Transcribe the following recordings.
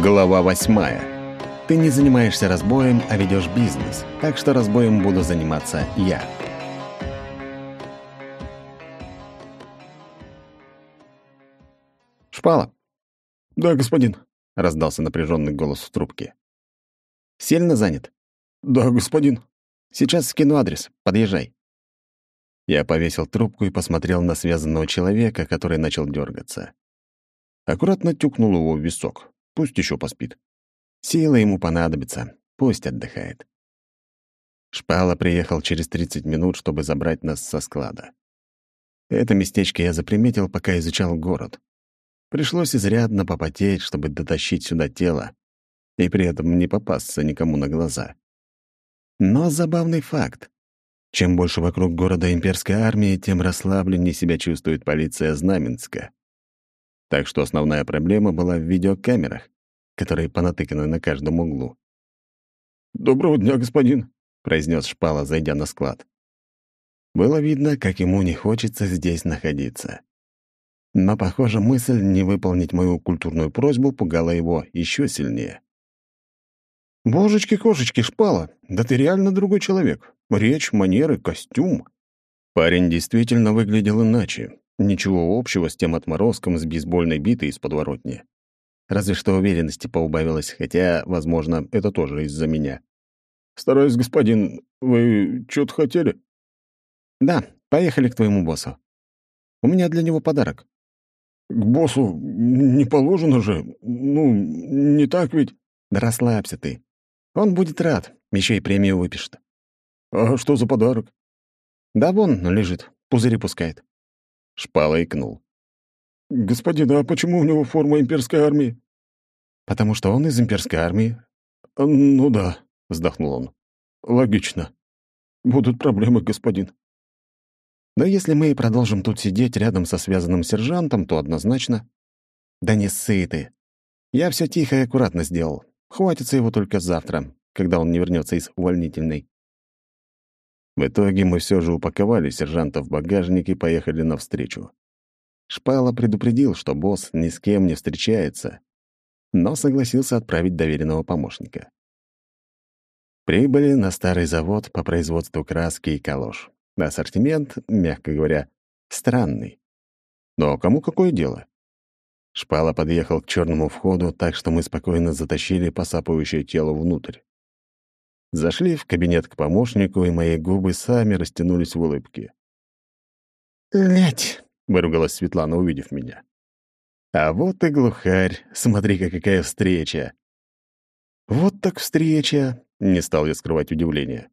Глава восьмая. Ты не занимаешься разбоем, а ведешь бизнес, так что разбоем буду заниматься я. Шпала. Да, господин, раздался напряженный голос в трубке. Сильно занят? Да, господин. Сейчас скину адрес. Подъезжай. Я повесил трубку и посмотрел на связанного человека, который начал дергаться. Аккуратно тюкнул его в висок. Пусть еще поспит. Силы ему понадобится. Пусть отдыхает. Шпала приехал через 30 минут, чтобы забрать нас со склада. Это местечко я заприметил, пока изучал город. Пришлось изрядно попотеть, чтобы дотащить сюда тело, и при этом не попасться никому на глаза. Но забавный факт. Чем больше вокруг города имперской армии, тем расслабленнее себя чувствует полиция Знаменска. Так что основная проблема была в видеокамерах, которые понатыканы на каждом углу. «Доброго дня, господин», — произнес Шпала, зайдя на склад. Было видно, как ему не хочется здесь находиться. Но, похоже, мысль не выполнить мою культурную просьбу пугала его еще сильнее. «Божечки-кошечки, Шпала, да ты реально другой человек. Речь, манеры, костюм». Парень действительно выглядел иначе, Ничего общего с тем отморозком с бейсбольной битой из подворотни. Разве что уверенности поубавилось, хотя, возможно, это тоже из-за меня. «Стараюсь, господин. Вы что-то хотели?» «Да, поехали к твоему боссу. У меня для него подарок». «К боссу не положено же. Ну, не так ведь?» «Да расслабься ты. Он будет рад, еще и премию выпишет». «А что за подарок?» «Да вон лежит, пузыри пускает». Шпала икнул. «Господин, а почему у него форма имперской армии?» «Потому что он из имперской армии». «Ну да», — вздохнул он. «Логично. Будут проблемы, господин». «Но если мы и продолжим тут сидеть рядом со связанным сержантом, то однозначно...» «Да не ссы ты. Я все тихо и аккуратно сделал. Хватится его только завтра, когда он не вернется из увольнительной». В итоге мы все же упаковали сержанта в багажник и поехали навстречу. Шпала предупредил, что босс ни с кем не встречается, но согласился отправить доверенного помощника. Прибыли на старый завод по производству краски и калош. Ассортимент, мягко говоря, странный. Но кому какое дело? Шпала подъехал к черному входу, так что мы спокойно затащили посапывающее тело внутрь. Зашли в кабинет к помощнику, и мои губы сами растянулись в улыбке. «Лять!» — выругалась Светлана, увидев меня. «А вот и глухарь. Смотри-ка, какая встреча!» «Вот так встреча!» — не стал я скрывать удивление.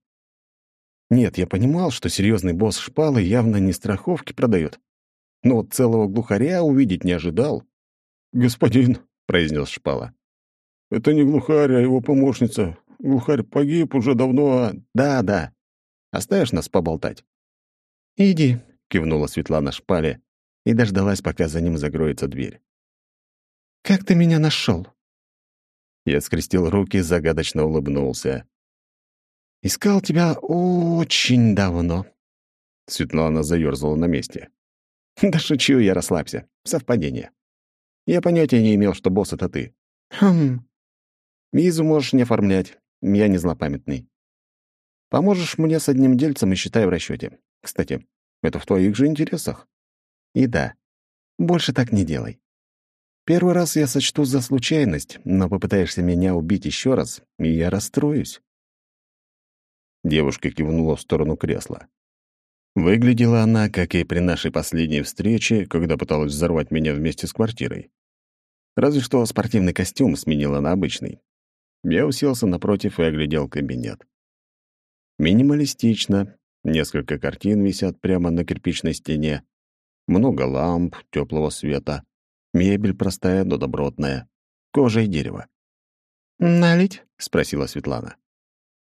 Нет, я понимал, что серьезный босс шпалы явно не страховки продает. Но вот целого глухаря увидеть не ожидал. «Господин», — произнес шпала. «Это не глухарь, а его помощница. Глухарь погиб уже давно, а... Да, да. Оставишь нас поболтать? Иди, кивнула Светлана шпале и дождалась, пока за ним закроется дверь. Как ты меня нашел? Я скрестил руки, загадочно улыбнулся. Искал тебя очень давно. Светлана заёрзала на месте. Да шучу я, расслабься. Совпадение. Я понятия не имел, что босс — это ты. Хм. Визу можешь не оформлять. Я не злопамятный. Поможешь мне с одним дельцем и считай в расчете. Кстати, это в твоих же интересах. И да, больше так не делай. Первый раз я сочту за случайность, но попытаешься меня убить еще раз, и я расстроюсь. Девушка кивнула в сторону кресла. Выглядела она, как и при нашей последней встрече, когда пыталась взорвать меня вместе с квартирой. Разве что спортивный костюм сменила на обычный. Я уселся напротив и оглядел кабинет. Минималистично. Несколько картин висят прямо на кирпичной стене. Много ламп, теплого света. Мебель простая, но добротная. Кожа и дерево. «Налить?» — спросила Светлана.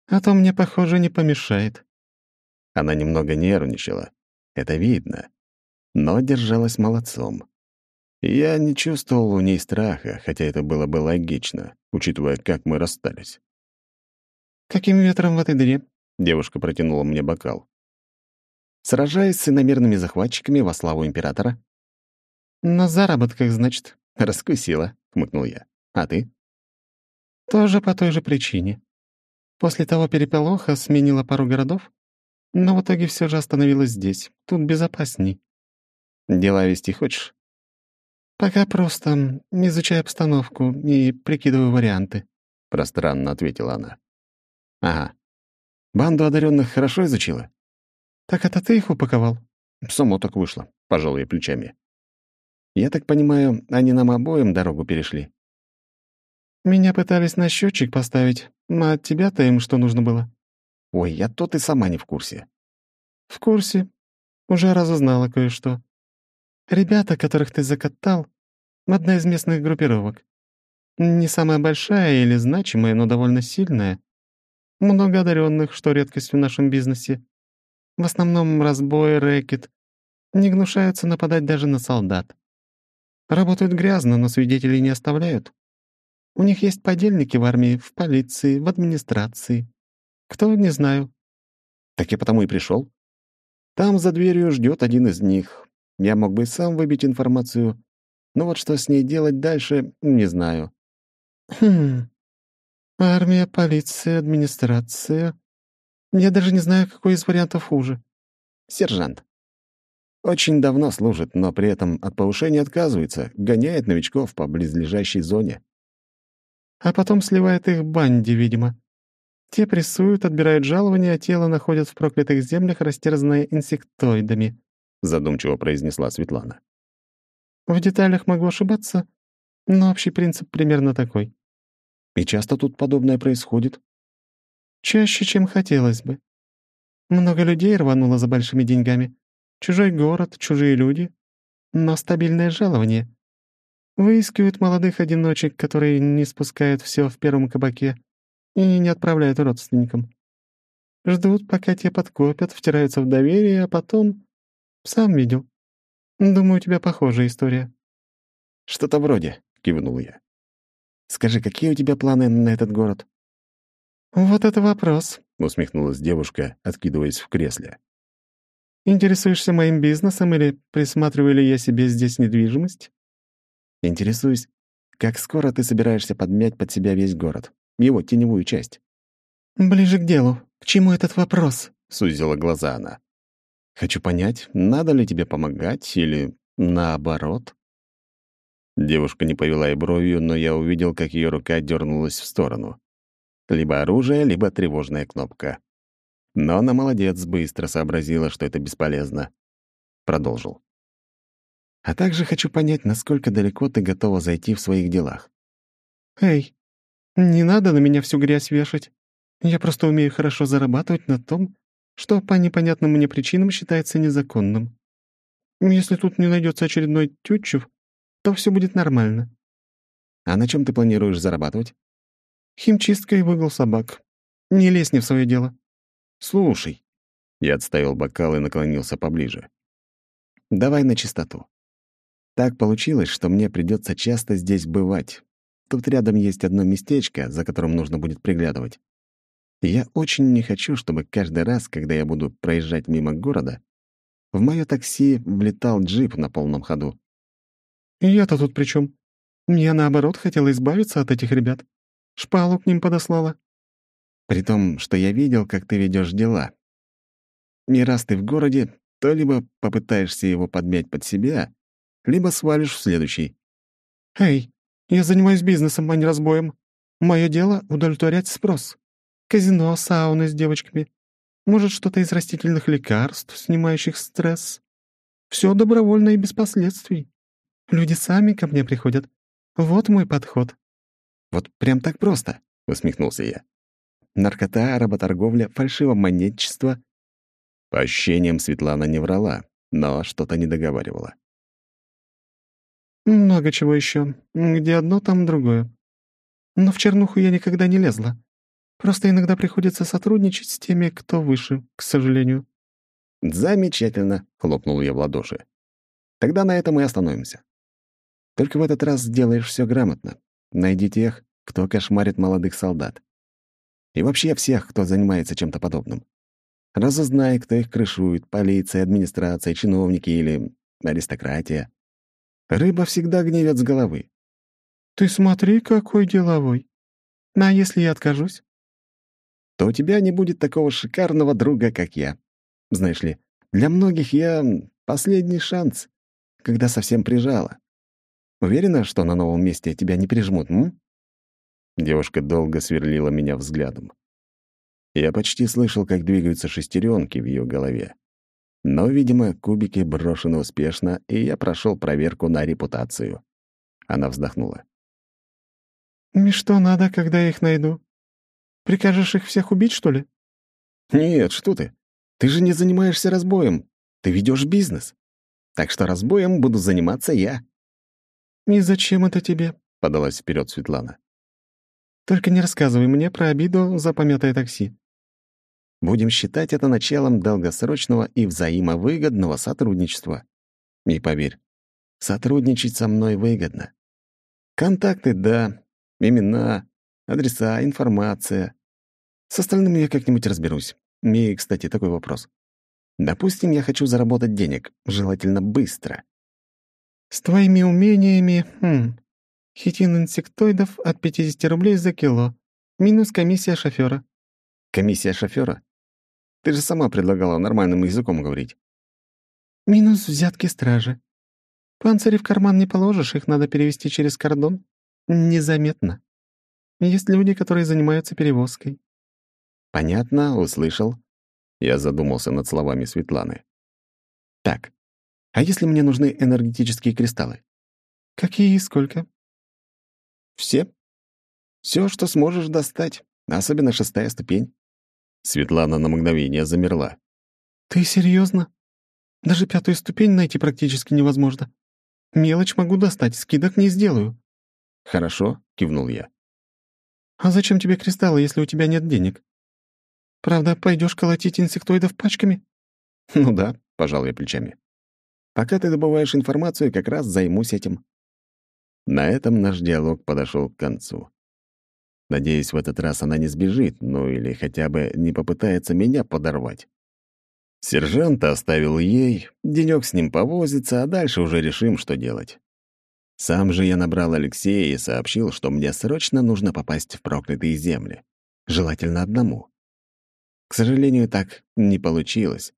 «А то мне, похоже, не помешает». Она немного нервничала. Это видно. Но держалась молодцом. Я не чувствовал у ней страха, хотя это было бы логично, учитывая, как мы расстались. «Каким ветром в этой дыре?» — девушка протянула мне бокал. «Сражаясь с иномерными захватчиками во славу императора?» «На заработках, значит». «Раскусила», — хмыкнул я. «А ты?» Тоже по той же причине. После того переполоха сменила пару городов, но в итоге все же остановилась здесь. Тут безопасней. Дела вести хочешь? Пока просто изучаю обстановку и прикидываю варианты. Пространно ответила она. Ага. Банду одаренных хорошо изучила? Так это ты их упаковал? Само так вышло, пожал я плечами. Я так понимаю, они нам обоим дорогу перешли. Меня пытались на счетчик поставить, а от тебя-то им что нужно было? Ой, я то ты сама не в курсе. В курсе. Уже разузнала кое-что. Ребята, которых ты закатал, одна из местных группировок. Не самая большая или значимая, но довольно сильная. Много одаренных, что редкость в нашем бизнесе. В основном разбой, рэкет. Не гнушаются нападать даже на солдат. Работают грязно, но свидетелей не оставляют. У них есть подельники в армии, в полиции, в администрации. Кто, не знаю. Так я потому и пришел. Там за дверью ждет один из них. Я мог бы сам выбить информацию, но вот что с ней делать дальше, не знаю. Хм. Армия, полиция, администрация. Я даже не знаю, какой из вариантов хуже. Сержант. Очень давно служит, но при этом от повышения отказывается, гоняет новичков по близлежащей зоне. А потом сливает их банде, видимо. Те прессуют, отбирают жалования, а тело находят в проклятых землях, растерзанное инсектоидами», — задумчиво произнесла Светлана. «В деталях могу ошибаться, но общий принцип примерно такой». «И часто тут подобное происходит?» «Чаще, чем хотелось бы. Много людей рвануло за большими деньгами. Чужой город, чужие люди, но стабильное жалование. Выискивают молодых одиночек, которые не спускают все в первом кабаке, и не отправляют родственникам. Ждут, пока те подкопят, втираются в доверие, а потом... Сам видел. Думаю, у тебя похожая история. «Что-то вроде», — кивнул я. «Скажи, какие у тебя планы на этот город?» «Вот это вопрос», — усмехнулась девушка, откидываясь в кресле. «Интересуешься моим бизнесом или присматриваю ли я себе здесь недвижимость?» «Интересуюсь, как скоро ты собираешься подмять под себя весь город?» его теневую часть. «Ближе к делу. К чему этот вопрос?» — сузила глаза она. «Хочу понять, надо ли тебе помогать или наоборот?» Девушка не повела и бровью, но я увидел, как ее рука дернулась в сторону. Либо оружие, либо тревожная кнопка. Но она молодец, быстро сообразила, что это бесполезно. Продолжил. «А также хочу понять, насколько далеко ты готова зайти в своих делах». «Эй, не надо на меня всю грязь вешать. Я просто умею хорошо зарабатывать на том, что по непонятным мне причинам считается незаконным. Если тут не найдется очередной тютчев, то все будет нормально. А на чем ты планируешь зарабатывать? Химчистка и выгул собак. Не лезь не в свое дело. Слушай. Я отставил бокал и наклонился поближе. Давай на чистоту. Так получилось, что мне придется часто здесь бывать, Тут рядом есть одно местечко, за которым нужно будет приглядывать. Я очень не хочу, чтобы каждый раз, когда я буду проезжать мимо города, в мое такси влетал джип на полном ходу. «Я-то тут при чем? Я, наоборот, хотела избавиться от этих ребят. Шпалу к ним подослала». «При том, что я видел, как ты ведешь дела. И раз ты в городе, то либо попытаешься его подмять под себя, либо свалишь в следующий». «Эй, я занимаюсь бизнесом, а не разбоем. Мое дело — удовлетворять спрос. Казино, сауны с девочками. Может, что-то из растительных лекарств, снимающих стресс. Все добровольно и без последствий. Люди сами ко мне приходят. Вот мой подход». «Вот прям так просто», — усмехнулся я. «Наркота, работорговля, фальшивомонетчество». По ощущениям, Светлана не врала, но что-то не договаривала. Много чего еще. Где одно, там другое. Но в чернуху я никогда не лезла. Просто иногда приходится сотрудничать с теми, кто выше, к сожалению». «Замечательно», — хлопнул я в ладоши. «Тогда на этом и остановимся. Только в этот раз сделаешь все грамотно. Найди тех, кто кошмарит молодых солдат. И вообще всех, кто занимается чем-то подобным. Разузнай, кто их крышует, полиция, администрация, чиновники или аристократия. Рыба всегда гневет с головы. «Ты смотри, какой деловой. А если я откажусь? То у тебя не будет такого шикарного друга, как я. Знаешь ли, для многих я последний шанс, когда совсем прижала. Уверена, что на новом месте тебя не прижмут, м? Девушка долго сверлила меня взглядом. Я почти слышал, как двигаются шестеренки в ее голове. Но, видимо, кубики брошены успешно, и я прошел проверку на репутацию. Она вздохнула. «И что надо, когда я их найду? Прикажешь их всех убить, что ли?» «Нет, что ты. Ты же не занимаешься разбоем. Ты ведешь бизнес. Так что разбоем буду заниматься я». «И зачем это тебе?» — подалась вперед Светлана. «Только не рассказывай мне про обиду за помятое такси». Будем считать это началом долгосрочного и взаимовыгодного сотрудничества. И поверь, сотрудничать со мной выгодно. Контакты — да, имена, адреса, информация. С остальным я как-нибудь разберусь. И, кстати, такой вопрос. Допустим, я хочу заработать денег, желательно быстро. С твоими умениями, хм, хитин инсектоидов от 50 рублей за кило, минус комиссия шофера. Комиссия шофера? Ты же сама предлагала нормальным языком говорить. Минус взятки стражи. Панцири в карман не положишь, их надо перевести через кордон. Незаметно. Есть люди, которые занимаются перевозкой. Понятно, услышал. Я задумался над словами Светланы. Так, а если мне нужны энергетические кристаллы? Какие и сколько? Все. Все, что сможешь достать, особенно шестая ступень. Светлана на мгновение замерла. Ты серьезно? Даже пятую ступень найти практически невозможно. Мелочь могу достать, скидок не сделаю. Хорошо, кивнул я. А зачем тебе кристаллы, если у тебя нет денег? Правда, пойдешь колотить инсектоидов пачками? Ну да, пожал я плечами. Пока ты добываешь информацию, как раз займусь этим. На этом наш диалог подошел к концу. Надеюсь, в этот раз она не сбежит, ну или хотя бы не попытается меня подорвать. Сержанта оставил ей, денёк с ним повозится, а дальше уже решим, что делать. Сам же я набрал Алексея и сообщил, что мне срочно нужно попасть в проклятые земли. Желательно одному. К сожалению, так не получилось.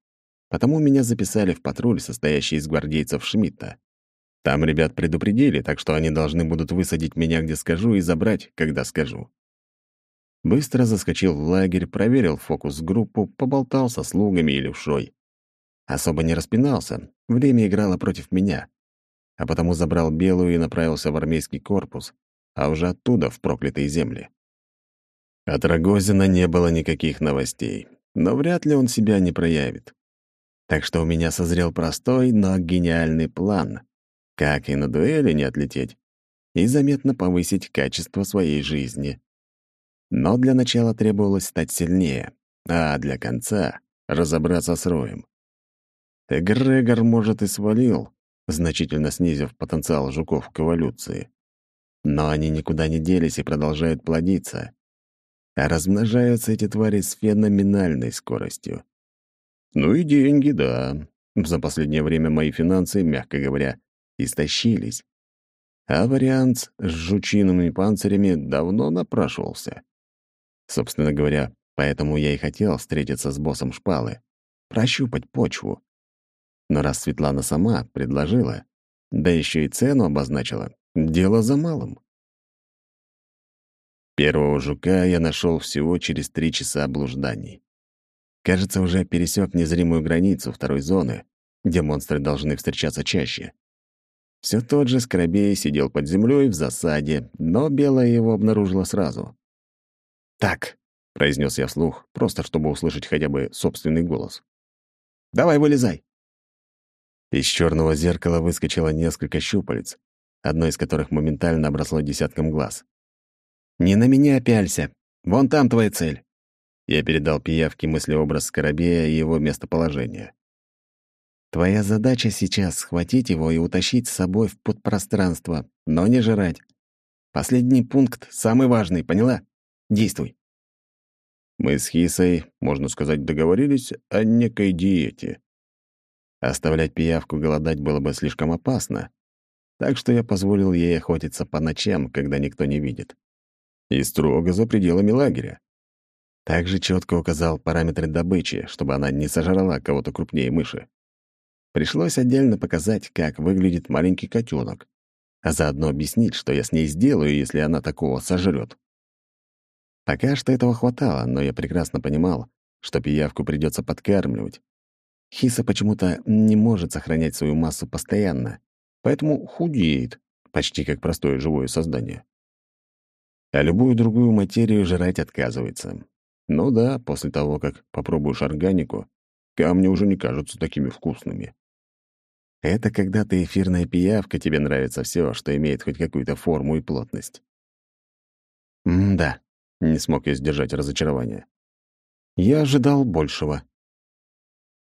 Потому меня записали в патруль, состоящий из гвардейцев Шмидта. Там ребят предупредили, так что они должны будут высадить меня, где скажу, и забрать, когда скажу. Быстро заскочил в лагерь, проверил фокус-группу, поболтал со слугами и левшой. Особо не распинался, время играло против меня. А потому забрал белую и направился в армейский корпус, а уже оттуда в проклятые земли. От Рогозина не было никаких новостей, но вряд ли он себя не проявит. Так что у меня созрел простой, но гениальный план, как и на дуэли не отлететь, и заметно повысить качество своей жизни. Но для начала требовалось стать сильнее, а для конца — разобраться с Роем. Эгрегор, может, и свалил, значительно снизив потенциал жуков к эволюции. Но они никуда не делись и продолжают плодиться. А размножаются эти твари с феноменальной скоростью. Ну и деньги, да. За последнее время мои финансы, мягко говоря, истощились. А вариант с жучиными панцирями давно напрашивался. Собственно говоря, поэтому я и хотел встретиться с боссом шпалы, прощупать почву. Но раз Светлана сама предложила, да еще и цену обозначила, дело за малым. Первого жука я нашел всего через три часа блужданий. Кажется, уже пересек незримую границу второй зоны, где монстры должны встречаться чаще. Все тот же Скоробей сидел под землей в засаде, но белая его обнаружила сразу. «Так», — произнес я вслух, просто чтобы услышать хотя бы собственный голос. «Давай, вылезай!» Из черного зеркала выскочило несколько щупалец, одно из которых моментально обросло десятком глаз. «Не на меня пялься! Вон там твоя цель!» Я передал пиявке мыслеобраз Скоробея и его местоположение. «Твоя задача сейчас — схватить его и утащить с собой в подпространство, но не жрать. Последний пункт самый важный, поняла?» Действуй. Мы с Хисой, можно сказать, договорились о некой диете. Оставлять пиявку голодать было бы слишком опасно, так что я позволил ей охотиться по ночам, когда никто не видит. И строго за пределами лагеря. Также четко указал параметры добычи, чтобы она не сожрала кого-то крупнее мыши. Пришлось отдельно показать, как выглядит маленький котенок, а заодно объяснить, что я с ней сделаю, если она такого сожрет. Пока что этого хватало, но я прекрасно понимал, что пиявку придется подкармливать. Хиса почему-то не может сохранять свою массу постоянно, поэтому худеет, почти как простое живое создание. А любую другую материю жрать отказывается. Ну да, после того, как попробуешь органику, камни уже не кажутся такими вкусными. Это когда ты эфирная пиявка, тебе нравится все, что имеет хоть какую-то форму и плотность. М-да, не смог я сдержать разочарование. Я ожидал большего.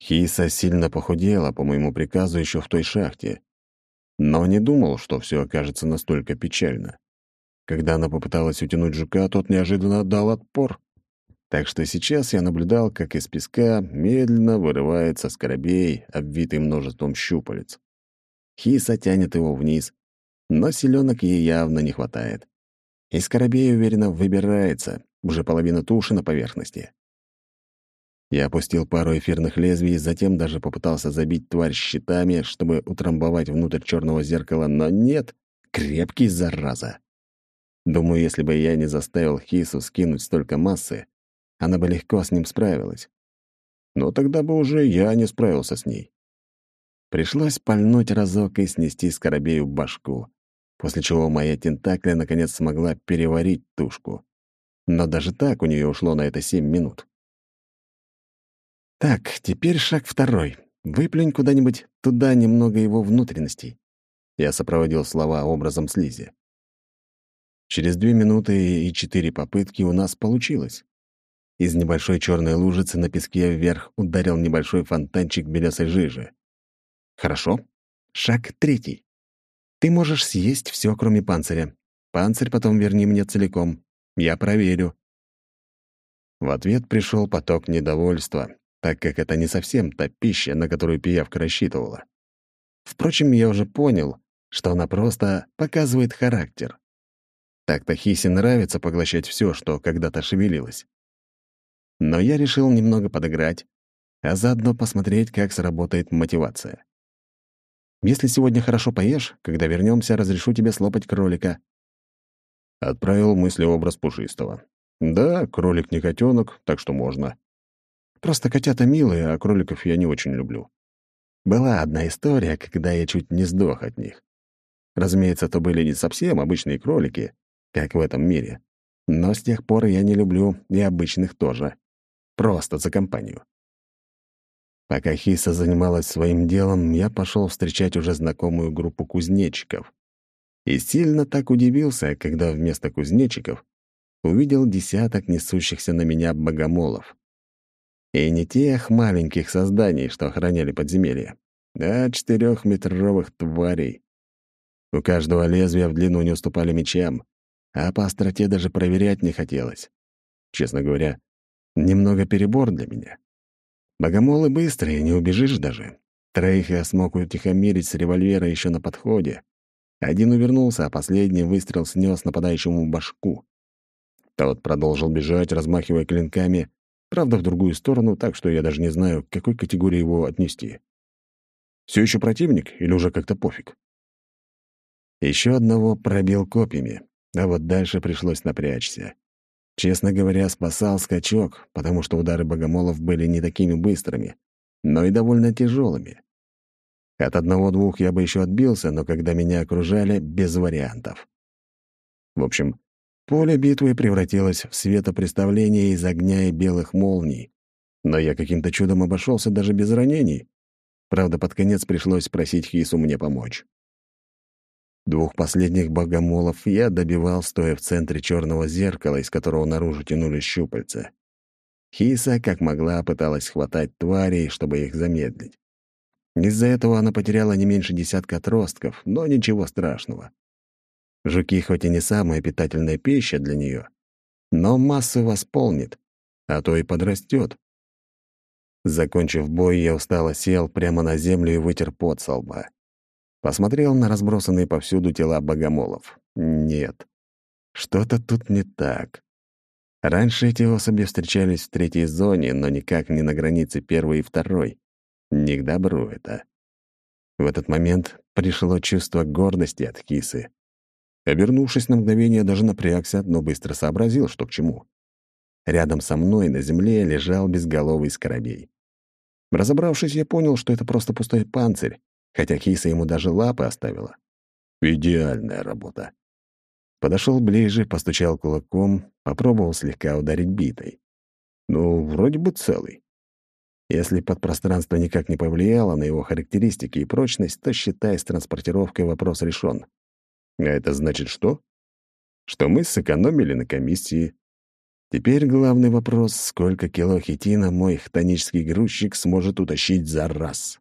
Хиса сильно похудела по моему приказу еще в той шахте, но не думал, что все окажется настолько печально. Когда она попыталась утянуть жука, тот неожиданно дал отпор. Так что сейчас я наблюдал, как из песка медленно вырывается скоробей, обвитый множеством щупалец. Хиса тянет его вниз, но селенок ей явно не хватает. И скоробей уверенно выбирается, уже половина туши на поверхности. Я опустил пару эфирных лезвий, затем даже попытался забить тварь щитами, чтобы утрамбовать внутрь черного зеркала, но нет, крепкий зараза. Думаю, если бы я не заставил Хису скинуть столько массы, она бы легко с ним справилась. Но тогда бы уже я не справился с ней. Пришлось пальнуть разок и снести скоробею башку, после чего моя тентакля наконец смогла переварить тушку. Но даже так у нее ушло на это семь минут. Так, теперь шаг второй. Выплюнь куда-нибудь туда немного его внутренностей. Я сопроводил слова образом слизи. Через две минуты и четыре попытки у нас получилось. Из небольшой черной лужицы на песке вверх ударил небольшой фонтанчик белесой жижи. Хорошо. Шаг третий. Ты можешь съесть все, кроме панциря. Панцирь потом верни мне целиком. Я проверю. В ответ пришел поток недовольства, так как это не совсем та пища, на которую пиявка рассчитывала. Впрочем, я уже понял, что она просто показывает характер. Так-то Хисе нравится поглощать все, что когда-то шевелилось. Но я решил немного подыграть, а заодно посмотреть, как сработает мотивация. Если сегодня хорошо поешь, когда вернемся, разрешу тебе слопать кролика. Отправил мысли-образ пушистого. Да, кролик не котенок, так что можно. Просто котята милые, а кроликов я не очень люблю. Была одна история, когда я чуть не сдох от них. Разумеется, то были не совсем обычные кролики, как в этом мире. Но с тех пор я не люблю и обычных тоже. Просто за компанию. Пока Хиса занималась своим делом, я пошел встречать уже знакомую группу кузнечиков. И сильно так удивился, когда вместо кузнечиков увидел десяток несущихся на меня богомолов. И не тех маленьких созданий, что охраняли подземелье, а четырехметровых тварей. У каждого лезвия в длину не уступали мечам, а по остроте даже проверять не хотелось. Честно говоря, немного перебор для меня. Богомолы быстрые, не убежишь даже. Троих я смог утихомирить с револьвера еще на подходе. Один увернулся, а последний выстрел снес нападающему башку. Тот продолжил бежать, размахивая клинками, правда, в другую сторону, так что я даже не знаю, к какой категории его отнести. Все еще противник или уже как-то пофиг? Еще одного пробил копьями, а вот дальше пришлось напрячься. Честно говоря, спасал скачок, потому что удары богомолов были не такими быстрыми, но и довольно тяжелыми. От одного-двух я бы еще отбился, но когда меня окружали, без вариантов. В общем, поле битвы превратилось в светопреставление из огня и белых молний, но я каким-то чудом обошелся даже без ранений. Правда, под конец пришлось просить Хису мне помочь. Двух последних богомолов я добивал, стоя в центре черного зеркала, из которого наружу тянулись щупальца. Хиса, как могла, пыталась хватать тварей, чтобы их замедлить. Из-за этого она потеряла не меньше десятка отростков, но ничего страшного. Жуки хоть и не самая питательная пища для нее, но массу восполнит, а то и подрастет. Закончив бой, я устало сел прямо на землю и вытер пот со лба. Посмотрел на разбросанные повсюду тела богомолов. Нет. Что-то тут не так. Раньше эти особи встречались в третьей зоне, но никак не на границе первой и второй. Не к добру это. В этот момент пришло чувство гордости от кисы. Обернувшись на мгновение, даже напрягся, но быстро сообразил, что к чему. Рядом со мной на земле лежал безголовый скоробей. Разобравшись, я понял, что это просто пустой панцирь, хотя киса ему даже лапы оставила. Идеальная работа. Подошел ближе, постучал кулаком, попробовал слегка ударить битой. Ну, вроде бы целый. Если подпространство никак не повлияло на его характеристики и прочность, то, считай, с транспортировкой вопрос решен. А это значит что? Что мы сэкономили на комиссии. Теперь главный вопрос — сколько кило хитина мой хтонический грузчик сможет утащить за раз?